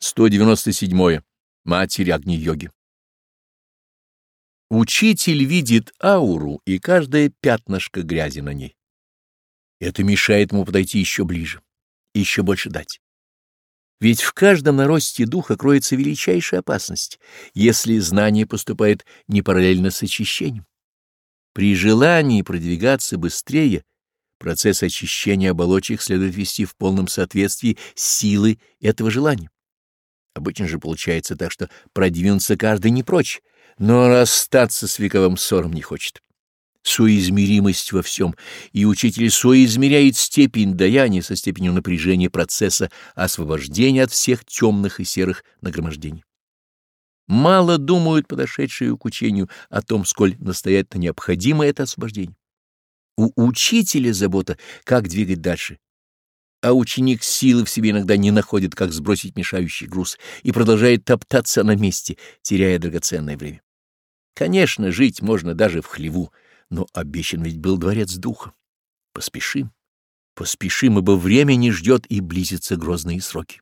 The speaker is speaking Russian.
197. -е. Матерь Агни-йоги. Учитель видит ауру и каждое пятнышко грязи на ней. Это мешает ему подойти еще ближе, еще больше дать. Ведь в каждом наросте духа кроется величайшая опасность, если знание поступает не параллельно с очищением. При желании продвигаться быстрее процесс очищения оболочек следует вести в полном соответствии силы этого желания. Обычно же получается так, что продвинуться каждый не прочь, но расстаться с вековым ссором не хочет. Соизмеримость во всем, и учитель соизмеряет степень даяния со степенью напряжения процесса освобождения от всех темных и серых нагромождений. Мало думают подошедшие к учению о том, сколь настоятельно необходимо это освобождение. У учителя забота, как двигать дальше, а ученик силы в себе иногда не находит, как сбросить мешающий груз, и продолжает топтаться на месте, теряя драгоценное время. Конечно, жить можно даже в хлеву, но обещан ведь был дворец духа. Поспешим, поспешим, ибо время не ждет и близятся грозные сроки.